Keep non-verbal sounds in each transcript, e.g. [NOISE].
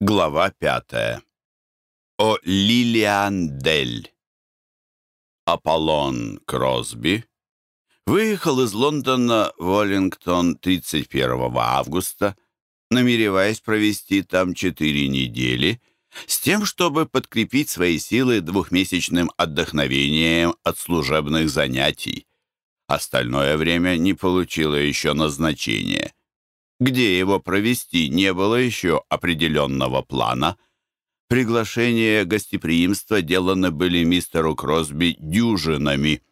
Глава пятая. О Лилиан Дель. Аполлон Кросби выехал из Лондона в Уоллингтон 31 августа, намереваясь провести там четыре недели, с тем, чтобы подкрепить свои силы двухмесячным отдохновением от служебных занятий. Остальное время не получило еще назначения. Где его провести, не было еще определенного плана. Приглашения гостеприимства деланы были мистеру Кросби дюжинами.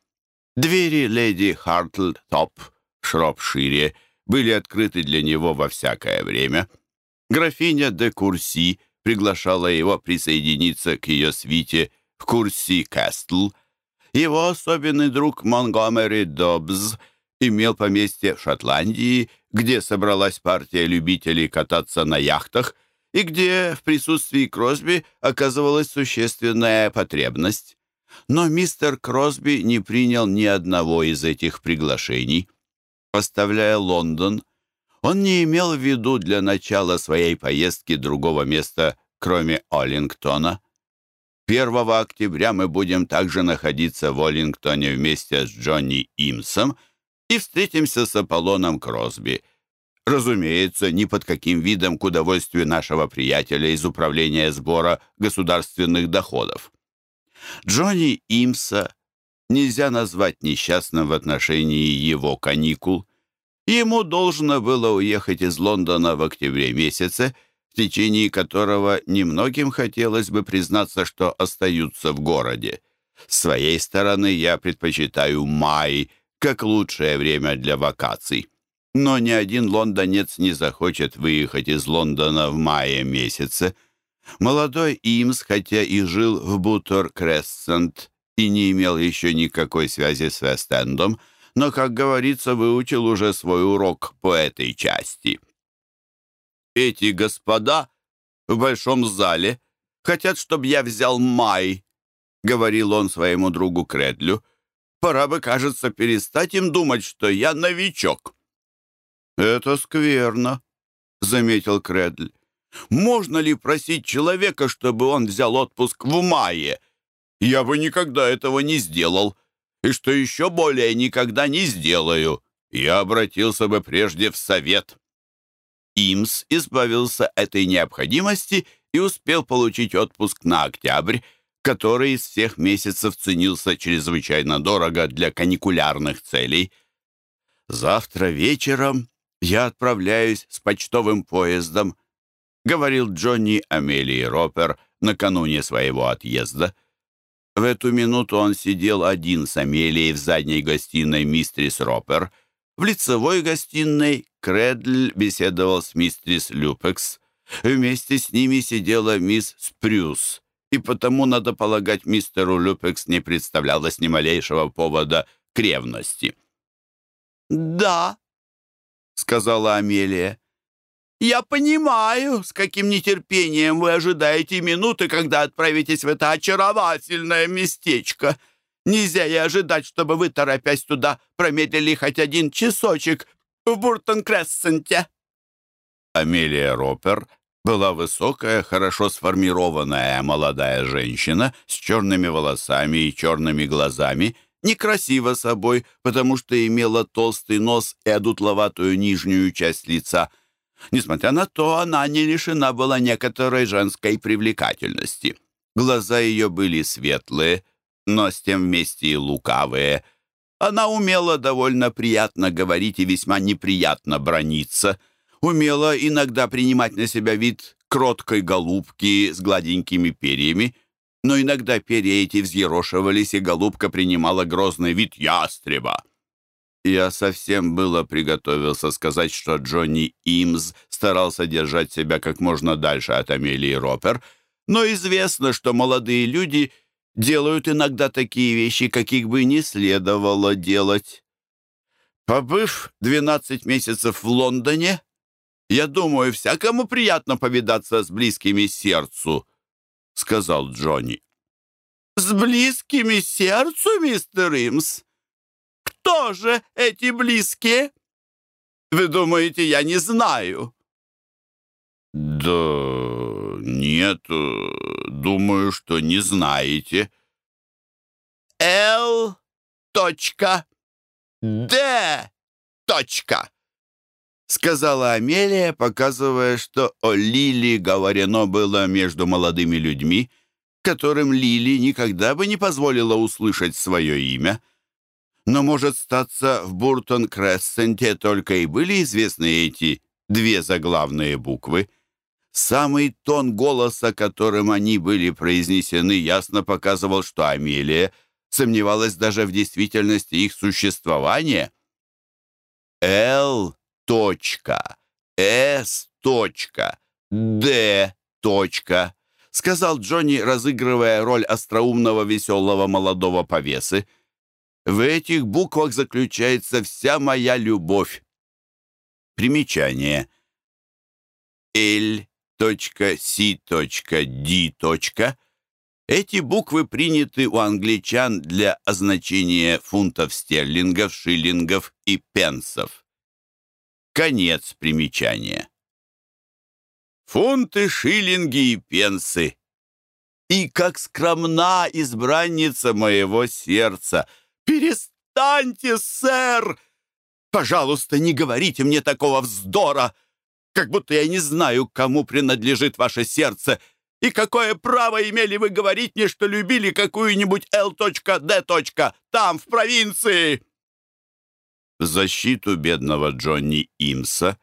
Двери леди Хартл Топ в Шропшире были открыты для него во всякое время. Графиня де Курси приглашала его присоединиться к ее свите в Курси Кастл. Его особенный друг Монгомери Добс имел поместье в Шотландии где собралась партия любителей кататься на яхтах и где в присутствии Кросби оказывалась существенная потребность. Но мистер Кросби не принял ни одного из этих приглашений. Поставляя Лондон, он не имел в виду для начала своей поездки другого места, кроме Оллингтона. 1 октября мы будем также находиться в Оллингтоне вместе с Джонни Имсом, и встретимся с Аполлоном Кросби. Разумеется, ни под каким видом к удовольствию нашего приятеля из Управления сбора государственных доходов. Джонни Имса нельзя назвать несчастным в отношении его каникул. Ему должно было уехать из Лондона в октябре месяце, в течение которого немногим хотелось бы признаться, что остаются в городе. С своей стороны я предпочитаю май – как лучшее время для вакаций. Но ни один лондонец не захочет выехать из Лондона в мае месяце. Молодой Имс, хотя и жил в Бутор-Крессент и не имел еще никакой связи с Вест-Эндом, но, как говорится, выучил уже свой урок по этой части. «Эти господа в большом зале хотят, чтобы я взял май», — говорил он своему другу Кредлю, — Пора бы, кажется, перестать им думать, что я новичок». «Это скверно», — заметил Кредль. «Можно ли просить человека, чтобы он взял отпуск в мае? Я бы никогда этого не сделал. И что еще более, никогда не сделаю. Я обратился бы прежде в совет». Имс избавился этой необходимости и успел получить отпуск на октябрь, который из всех месяцев ценился чрезвычайно дорого для каникулярных целей. «Завтра вечером я отправляюсь с почтовым поездом», говорил Джонни Амелии Ропер накануне своего отъезда. В эту минуту он сидел один с Амелией в задней гостиной мистрис Ропер. В лицевой гостиной Кредль беседовал с мистрис Люпекс. Вместе с ними сидела мисс Спрюс и потому, надо полагать, мистеру Люпекс не представлялось ни малейшего повода к ревности. «Да», — сказала Амелия, — «я понимаю, с каким нетерпением вы ожидаете минуты, когда отправитесь в это очаровательное местечко. Нельзя и ожидать, чтобы вы, торопясь туда, промедлили хоть один часочек в Буртон-Крессенте». Амелия Ропер была высокая, хорошо сформированная молодая женщина с черными волосами и черными глазами, некрасива собой, потому что имела толстый нос и одутловатую нижнюю часть лица. Несмотря на то, она не лишена была некоторой женской привлекательности. Глаза ее были светлые, но с тем вместе и лукавые. Она умела довольно приятно говорить и весьма неприятно брониться — умела иногда принимать на себя вид кроткой голубки с гладенькими перьями, но иногда перья эти взъерошивались, и голубка принимала грозный вид ястреба. Я совсем было приготовился сказать, что Джонни Имс старался держать себя как можно дальше от Амелии Ропер, но известно, что молодые люди делают иногда такие вещи, каких бы не следовало делать. Побыв 12 месяцев в Лондоне, я думаю, всякому приятно повидаться с близкими сердцу», — сказал Джонни. «С близкими сердцу, мистер Имс? Кто же эти близкие? Вы думаете, я не знаю?» «Да «Нет, э, думаю, что не знаете». «Л. Точка. Д. Точка», — сказала Амелия, показывая, что о Лили говорено было между молодыми людьми, которым Лили никогда бы не позволила услышать свое имя. Но, может, статься в Буртон-Крессенте только и были известны эти две заглавные буквы. Самый тон голоса, которым они были произнесены, ясно показывал, что Амелия сомневалась даже в действительности их существования. «Л. Точка. С. Точка. Д. Точка», — сказал Джонни, разыгрывая роль остроумного веселого молодого повесы. «В этих буквах заключается вся моя любовь». Примечание. L .C.D. Эти буквы приняты у англичан для означения фунтов стерлингов, шиллингов и пенсов. Конец примечания. Фунты, шиллинги и пенсы. И как скромна избранница моего сердца. Перестаньте, сэр! Пожалуйста, не говорите мне такого вздора! как будто я не знаю, кому принадлежит ваше сердце, и какое право имели вы говорить мне, что любили какую-нибудь Л.Д. там, в провинции?» В защиту бедного Джонни Имса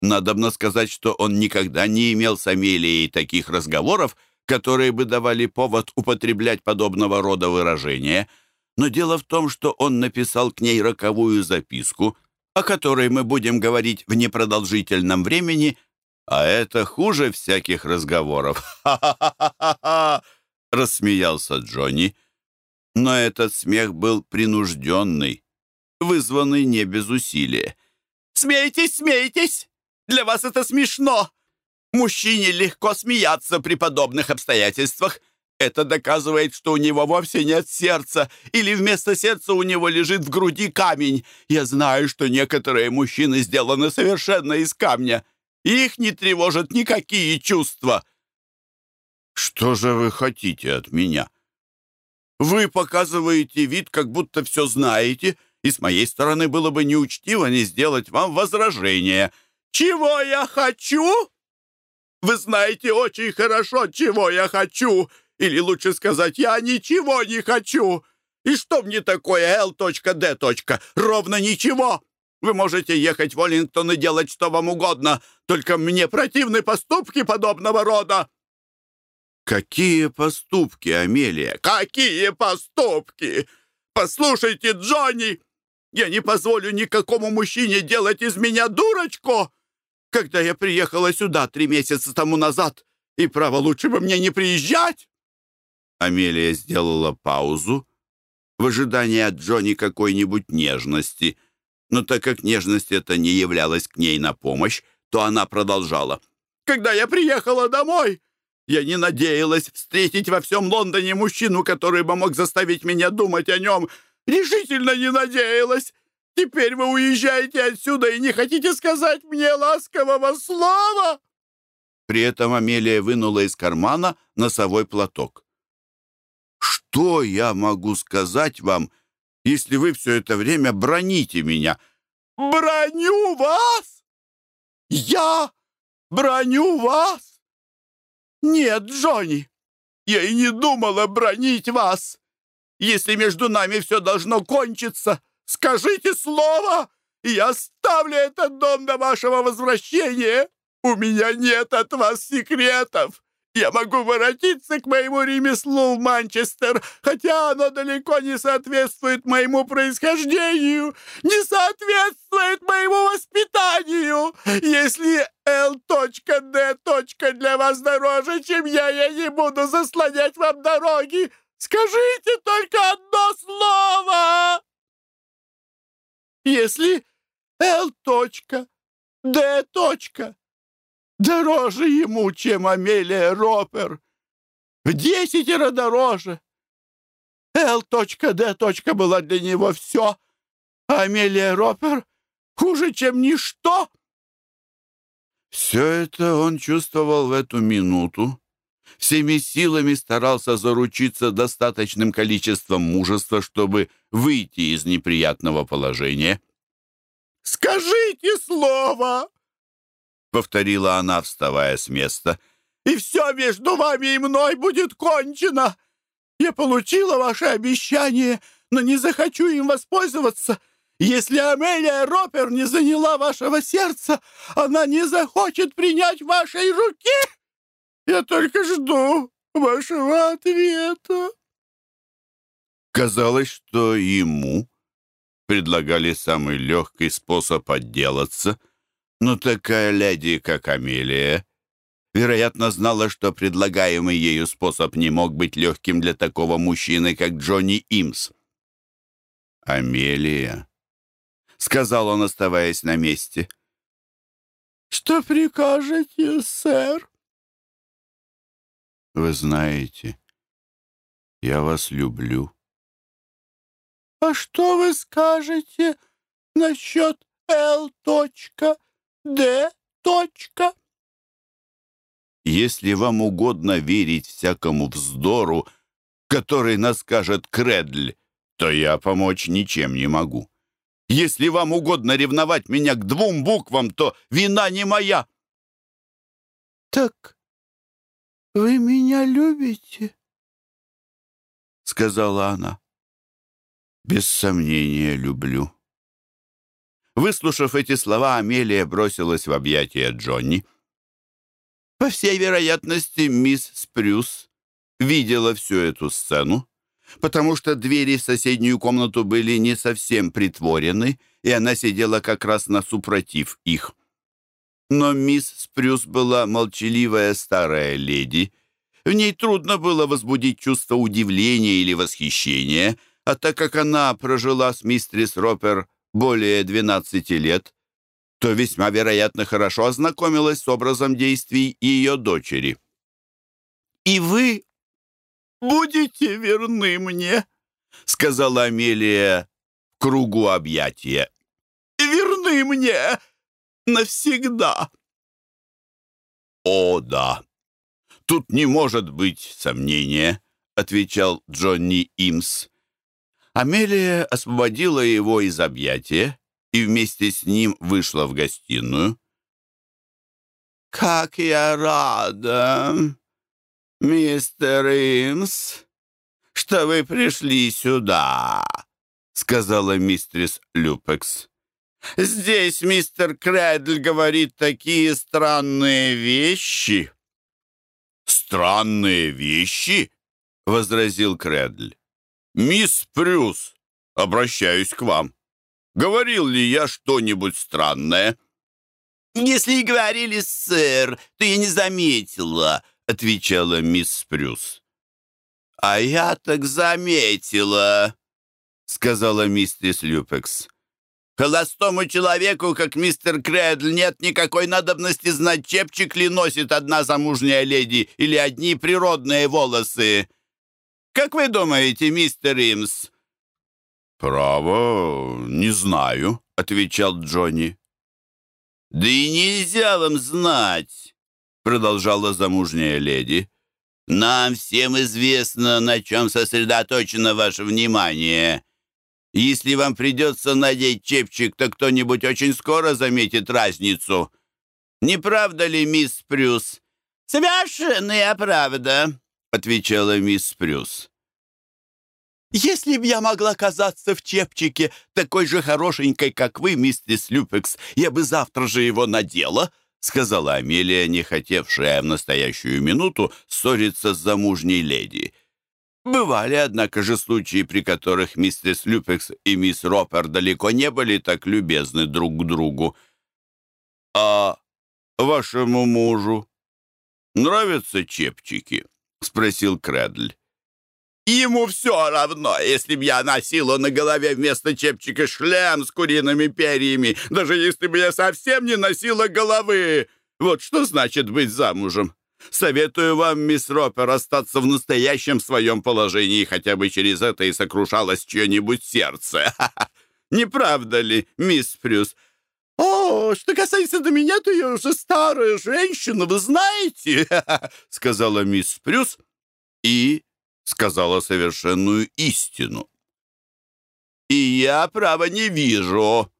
надобно сказать, что он никогда не имел с Амелией таких разговоров, которые бы давали повод употреблять подобного рода выражения. Но дело в том, что он написал к ней роковую записку — о которой мы будем говорить в непродолжительном времени, а это хуже всяких разговоров. «Ха-ха-ха-ха-ха!» — рассмеялся Джонни. Но этот смех был принужденный, вызванный не без усилия. «Смейтесь, смейтесь! Для вас это смешно! Мужчине легко смеяться при подобных обстоятельствах. Это доказывает, что у него вовсе нет сердца, или вместо сердца у него лежит в груди камень. Я знаю, что некоторые мужчины сделаны совершенно из камня. Их не тревожат никакие чувства. Что же вы хотите от меня? Вы показываете вид, как будто все знаете, и с моей стороны было бы неучтиво не сделать вам возражение. Чего я хочу? Вы знаете очень хорошо, чего я хочу. Или лучше сказать, я ничего не хочу. И что мне такое Л.Д. Ровно ничего. Вы можете ехать в Оллингтон и делать что вам угодно, только мне противны поступки подобного рода». «Какие поступки, Амелия? Какие поступки? Послушайте, Джонни, я не позволю никакому мужчине делать из меня дурочку. Когда я приехала сюда три месяца тому назад, и право лучше бы мне не приезжать, Амелия сделала паузу в ожидании от Джонни какой-нибудь нежности, но так как нежность эта не являлась к ней на помощь, то она продолжала. «Когда я приехала домой, я не надеялась встретить во всем Лондоне мужчину, который бы мог заставить меня думать о нем. Решительно не надеялась. Теперь вы уезжаете отсюда и не хотите сказать мне ласкового слова?» При этом Амелия вынула из кармана носовой платок. Что я могу сказать вам, если вы все это время броните меня? Броню вас? Я броню вас? Нет, Джонни, я и не думала бронить вас. Если между нами все должно кончиться, скажите слово, и я оставлю этот дом до вашего возвращения. У меня нет от вас секретов. Я могу воротиться к моему ремеслу в Манчестер, хотя оно далеко не соответствует моему происхождению, не соответствует моему воспитанию. Если Л.Д. для вас дороже, чем я, я не буду заслонять вам дороги. Скажите только одно слово. Если Л.Д дороже ему, чем Амелия Ропер. В десятеро дороже. Л.Д. была для него все, а Амелия Ропер хуже, чем ничто. Все это он чувствовал в эту минуту, всеми силами старался заручиться достаточным количеством мужества, чтобы выйти из неприятного положения. «Скажите слово!» — повторила она, вставая с места. «И все между вами и мной будет кончено! Я получила ваше обещание, но не захочу им воспользоваться!» Если Амелия Ропер не заняла вашего сердца, она не захочет принять вашей руки. Я только жду вашего ответа. Казалось, что ему предлагали самый легкий способ отделаться, но такая леди, как Амелия, вероятно, знала, что предлагаемый ею способ не мог быть легким для такого мужчины, как Джонни Имс. Амелия сказал он, оставаясь на месте. «Что прикажете, сэр?» «Вы знаете, я вас люблю». «А что вы скажете насчет Л. Д. Если вам угодно верить всякому вздору, который наскажет Кредль, то я помочь ничем не могу. Если вам угодно ревновать меня к двум буквам, то вина не моя». «Так вы меня любите?» — сказала она. «Без сомнения, люблю». Выслушав эти слова, Амелия бросилась в объятия Джонни. По всей вероятности, мисс Спрюс видела всю эту сцену потому что двери в соседнюю комнату были не совсем притворены, и она сидела как раз на супротив их. Но мисс Спрюс была молчаливая старая леди. В ней трудно было возбудить чувство удивления или восхищения, а так как она прожила с мистерис Ропер более 12 лет, то весьма вероятно хорошо ознакомилась с образом действий ее дочери. «И вы будете верны мне?» — сказала Амелия в кругу объятия. «Верны мне навсегда!» «О, да! Тут не может быть сомнения», — отвечал Джонни Имс. Амелия освободила его из объятия и вместе с ним вышла в гостиную. «Как я рада!» «Мистер Имс, что вы пришли сюда», — сказала мистерис Люпекс. «Здесь мистер Крэдль говорит такие странные вещи». «Странные вещи?» — возразил Крэдль. «Мисс Прюс, обращаюсь к вам. Говорил ли я что-нибудь странное?» «Если и говорили, сэр, то я не заметила», — отвечала мисс Прюс. «А я так заметила», — сказала мистерис Люпекс. «Холостому человеку, как мистер Крэдль, нет никакой надобности знать, чепчик ли носит одна замужняя леди или одни природные волосы. Как вы думаете, мистер Имс?» «Право, не знаю», — отвечал Джонни. «Да и нельзя вам знать продолжала замужняя леди. «Нам всем известно, на чем сосредоточено ваше внимание. Если вам придется надеть чепчик, то кто-нибудь очень скоро заметит разницу. Не правда ли, мисс Прюс?» «Совершенная правда», — отвечала мисс Прюс. «Если б я могла казаться в чепчике такой же хорошенькой, как вы, миссис Люпекс, я бы завтра же его надела», сказала Амелия, не хотевшая в настоящую минуту ссориться с замужней леди. Бывали, однако же, случаи, при которых миссис Люпекс и мисс Ропер далеко не были так любезны друг к другу. «А вашему мужу нравятся чепчики?» — спросил Кредль. Ему все равно, если б я носила на голове вместо чепчика шлем с куриными перьями, даже если бы я совсем не носила головы. Вот что значит быть замужем. Советую вам, мисс Ропер, остаться в настоящем своем положении, хотя бы через это и сокрушалось чье-нибудь сердце. [LAUGHS] Не правда ли, мисс Прюс? «О, что касается до меня, то я уже старая женщина, вы знаете», [LAUGHS] — сказала мисс Прюс и сказала совершенную истину. «И я, право, не вижу,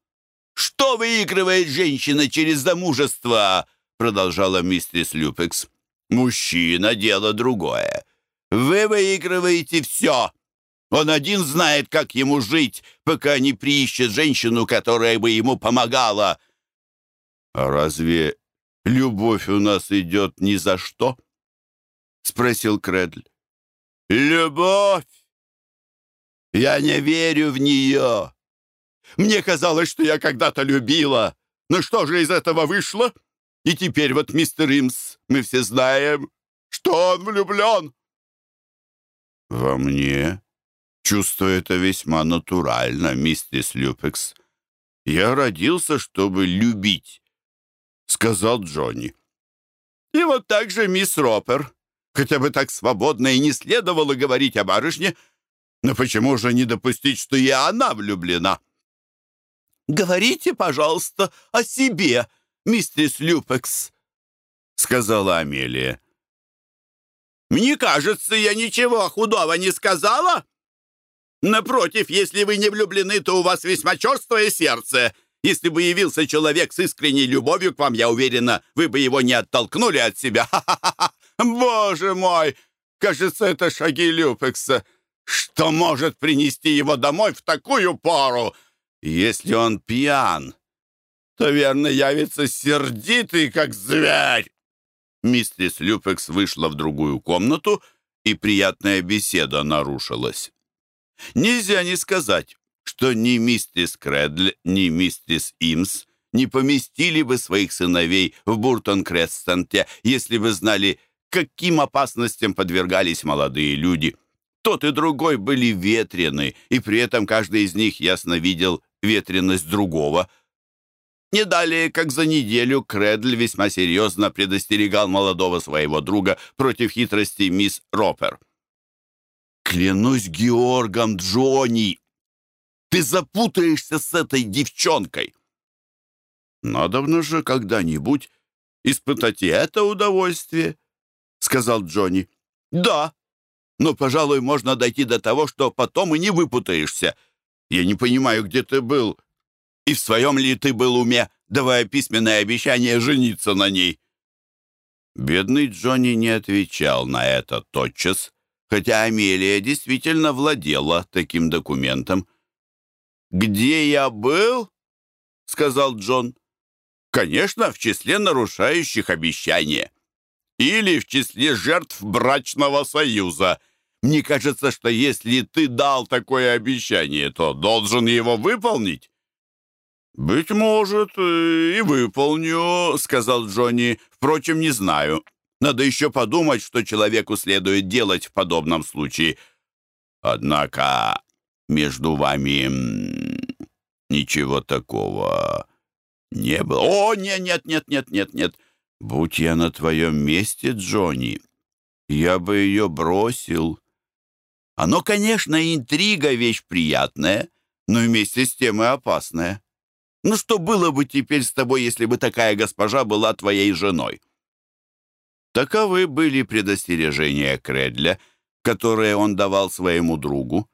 что выигрывает женщина через замужество», продолжала мистерис Люпекс. «Мужчина — дело другое. Вы выигрываете все. Он один знает, как ему жить, пока не приищет женщину, которая бы ему помогала». «А разве любовь у нас идет ни за что?» — спросил Кредль. «Любовь! Я не верю в нее. Мне казалось, что я когда-то любила. Но что же из этого вышло? И теперь вот мистер Имс, мы все знаем, что он влюблен». «Во мне чувство это весьма натурально, мистер Люпекс. Я родился, чтобы любить», — сказал Джонни. «И вот так же мисс Ропер. Хотя бы так свободно и не следовало говорить о барышне, но почему же не допустить, что и она влюблена?» «Говорите, пожалуйста, о себе, мистерс Люпекс», — сказала Амелия. «Мне кажется, я ничего худого не сказала. Напротив, если вы не влюблены, то у вас весьма черствое сердце. Если бы явился человек с искренней любовью к вам, я уверена, вы бы его не оттолкнули от себя. [LAUGHS] Боже мой! Кажется, это шаги Люпекса. Что может принести его домой в такую пору? Если он пьян, то, верно, явится сердитый, как зверь. Мистерис Люпекс вышла в другую комнату, и приятная беседа нарушилась. Нельзя не сказать, что ни мистерис Кредль, ни мистерис Имс не поместили бы своих сыновей в Буртон-Крестенте, если бы знали, каким опасностям подвергались молодые люди. Тот и другой были ветрены, и при этом каждый из них ясно видел ветренность другого — не далее, как за неделю, Кредль весьма серьезно предостерегал молодого своего друга против хитрости мисс Ропер. «Клянусь Георгом Джонни, ты запутаешься с этой девчонкой!» «Надобно же когда-нибудь испытать и это удовольствие», — сказал Джонни. «Да, но, пожалуй, можно дойти до того, что потом и не выпутаешься. Я не понимаю, где ты был и в своем ли ты был уме, давая письменное обещание жениться на ней?» Бедный Джонни не отвечал на это тотчас, хотя Амелия действительно владела таким документом. «Где я был?» — сказал Джон. «Конечно, в числе нарушающих обещания. Или в числе жертв брачного союза. Мне кажется, что если ты дал такое обещание, то должен его выполнить». «Быть может, и выполню», — сказал Джонни. «Впрочем, не знаю. Надо еще подумать, что человеку следует делать в подобном случае. Однако между вами ничего такого не было. О, нет, нет, нет, нет, нет, нет. Будь я на твоем месте, Джонни, я бы ее бросил. Оно, конечно, интрига — вещь приятная, но вместе с тем и опасная. Ну что было бы теперь с тобой, если бы такая госпожа была твоей женой?» Таковы были предостережения Кредля, которые он давал своему другу.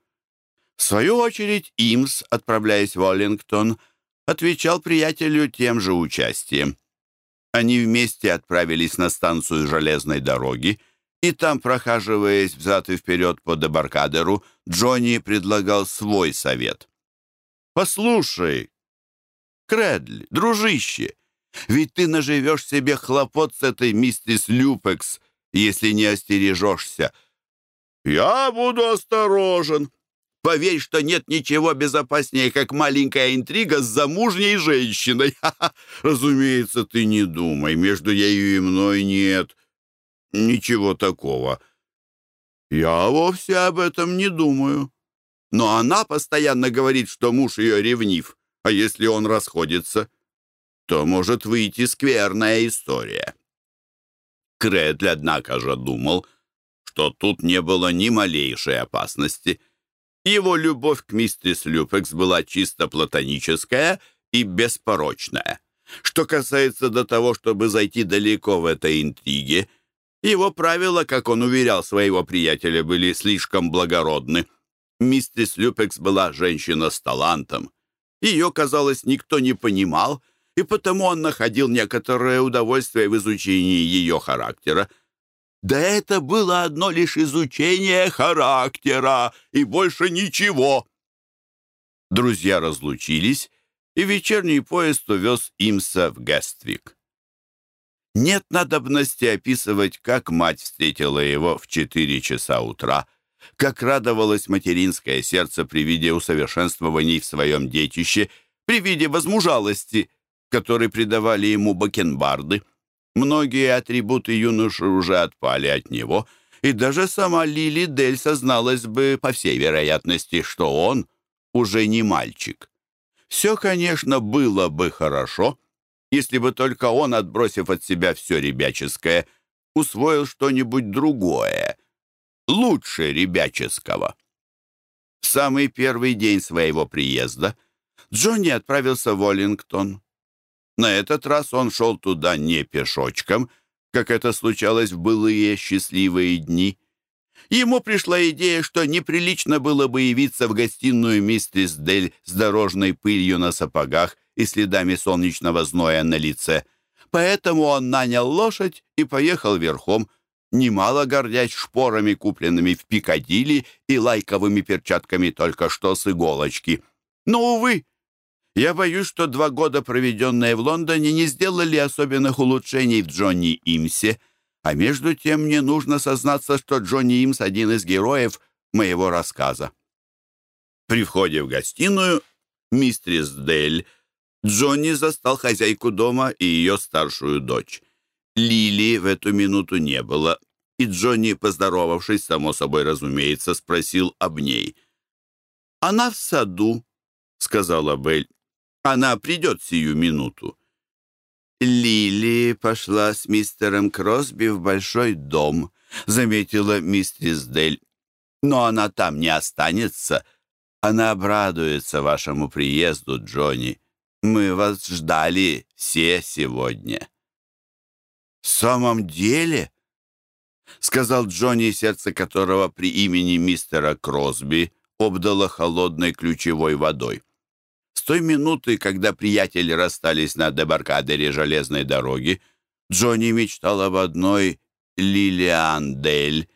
В свою очередь Имс, отправляясь в Оллингтон, отвечал приятелю тем же участием. Они вместе отправились на станцию железной дороги, и там, прохаживаясь взад и вперед по дебаркадеру, Джонни предлагал свой совет. «Послушай, Кредли, дружище, ведь ты наживешь себе хлопот с этой миссис Люпекс, если не остережешься. Я буду осторожен. Поверь, что нет ничего безопаснее, как маленькая интрига с замужней женщиной. [LAUGHS] Разумеется, ты не думай, между ею и мной нет ничего такого. Я вовсе об этом не думаю. Но она постоянно говорит, что муж ее ревнив. А если он расходится, то может выйти скверная история. Кредль, однако же, думал, что тут не было ни малейшей опасности. Его любовь к мистерис Люпекс была чисто платоническая и беспорочная. Что касается до того, чтобы зайти далеко в этой интриге, его правила, как он уверял своего приятеля, были слишком благородны. Мистерс Люпекс была женщина с талантом. Ее, казалось, никто не понимал, и потому он находил некоторое удовольствие в изучении ее характера. Да это было одно лишь изучение характера, и больше ничего. Друзья разлучились, и вечерний поезд увез Имса в Гествик. Нет надобности описывать, как мать встретила его в четыре часа утра, как радовалось материнское сердце при виде усовершенствований в своем детище, при виде возмужалости, которой придавали ему бакенбарды. Многие атрибуты юноши уже отпали от него, и даже сама Лили Дель созналась бы, по всей вероятности, что он уже не мальчик. Все, конечно, было бы хорошо, если бы только он, отбросив от себя все ребяческое, усвоил что-нибудь другое, лучше ребяческого. В самый первый день своего приезда Джонни отправился в Оллингтон. На этот раз он шел туда не пешочком, как это случалось в былые счастливые дни. Ему пришла идея, что неприлично было бы явиться в гостиную мистерс Дель с дорожной пылью на сапогах и следами солнечного зноя на лице. Поэтому он нанял лошадь и поехал верхом, немало гордясь шпорами, купленными в Пикадилли, и лайковыми перчатками только что с иголочки. Но, увы, я боюсь, что два года, проведенные в Лондоне, не сделали особенных улучшений в Джонни Имсе, а между тем мне нужно сознаться, что Джонни Имс — один из героев моего рассказа. При входе в гостиную мистрис Дель Джонни застал хозяйку дома и ее старшую дочь. Лили в эту минуту не было, и Джонни, поздоровавшись, само собой разумеется, спросил об ней. «Она в саду», — сказала Белль. «Она придет сию минуту». «Лили пошла с мистером Кросби в большой дом», — заметила мистерис Дель. «Но она там не останется. Она обрадуется вашему приезду, Джонни. Мы вас ждали все сегодня». «В самом деле?» — сказал Джонни, сердце которого при имени мистера Кросби обдало холодной ключевой водой. С той минуты, когда приятели расстались на дебаркадере железной дороги, Джонни мечтал об одной Лилиан Дель.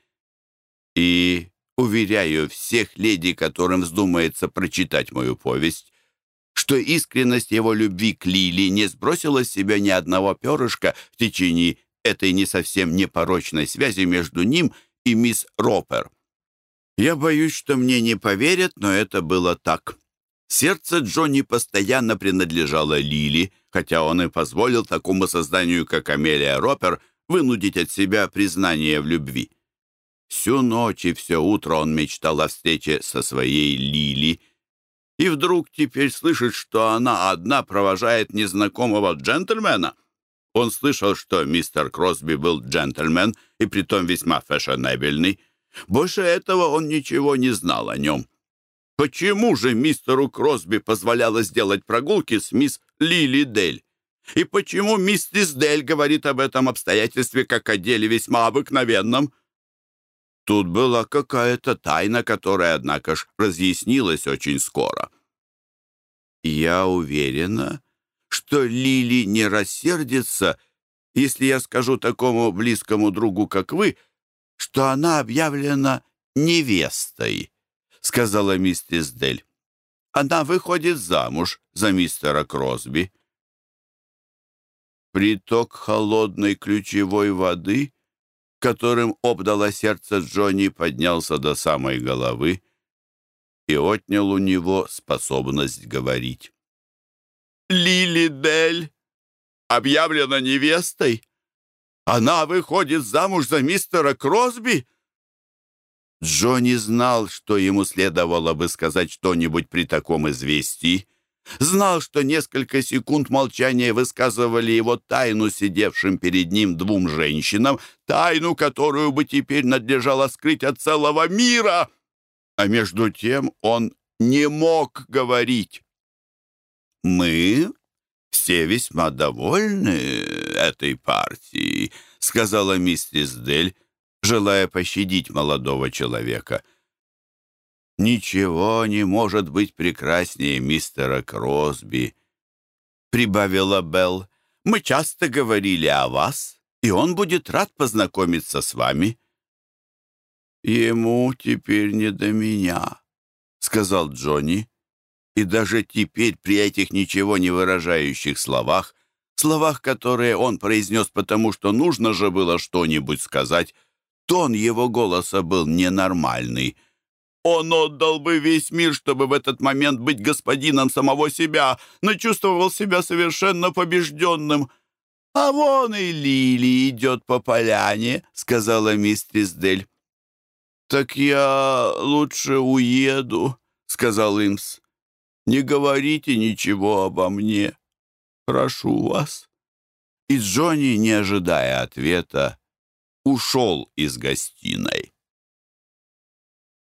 И, уверяю всех леди, которым вздумается прочитать мою повесть, что искренность его любви к Лили не сбросила с себя ни одного перышка в течение этой не совсем непорочной связи между ним и мисс Ропер. Я боюсь, что мне не поверят, но это было так. Сердце Джонни постоянно принадлежало Лили, хотя он и позволил такому созданию, как Амелия Ропер, вынудить от себя признание в любви. Всю ночь и все утро он мечтал о встрече со своей Лили, и вдруг теперь слышит, что она одна провожает незнакомого джентльмена. Он слышал, что мистер Кросби был джентльмен, и притом весьма фешенебельный. Больше этого он ничего не знал о нем. Почему же мистеру Кросби позволяло сделать прогулки с мисс Лили Дель? И почему миссис Дель говорит об этом обстоятельстве как о деле весьма обыкновенном? Тут была какая-то тайна, которая, однако ж, разъяснилась очень скоро. Я уверена, что Лили не рассердится, если я скажу такому близкому другу, как вы, что она объявлена невестой сказала миссис Дель. «Она выходит замуж за мистера Кросби». Приток холодной ключевой воды, которым обдало сердце Джонни, поднялся до самой головы и отнял у него способность говорить. «Лили Дель объявлена невестой. Она выходит замуж за мистера Кросби?» Джонни знал, что ему следовало бы сказать что-нибудь при таком известии. Знал, что несколько секунд молчания высказывали его тайну сидевшим перед ним двум женщинам, тайну, которую бы теперь надлежало скрыть от целого мира. А между тем он не мог говорить. мы все весьма довольны этой партией», — сказала миссис Дель, желая пощадить молодого человека. «Ничего не может быть прекраснее мистера Кросби», — прибавила Белл. «Мы часто говорили о вас, и он будет рад познакомиться с вами». «Ему теперь не до меня», — сказал Джонни. И даже теперь при этих ничего не выражающих словах, словах, которые он произнес потому, что нужно же было что-нибудь сказать, тон его голоса был ненормальный. Он отдал бы весь мир, чтобы в этот момент быть господином самого себя, но чувствовал себя совершенно побежденным. «А вон и Лили идет по поляне», — сказала мистерис Дель. «Так я лучше уеду», — сказал Имс. «Не говорите ничего обо мне. Прошу вас». И Джонни, не ожидая ответа, ушел из гостиной.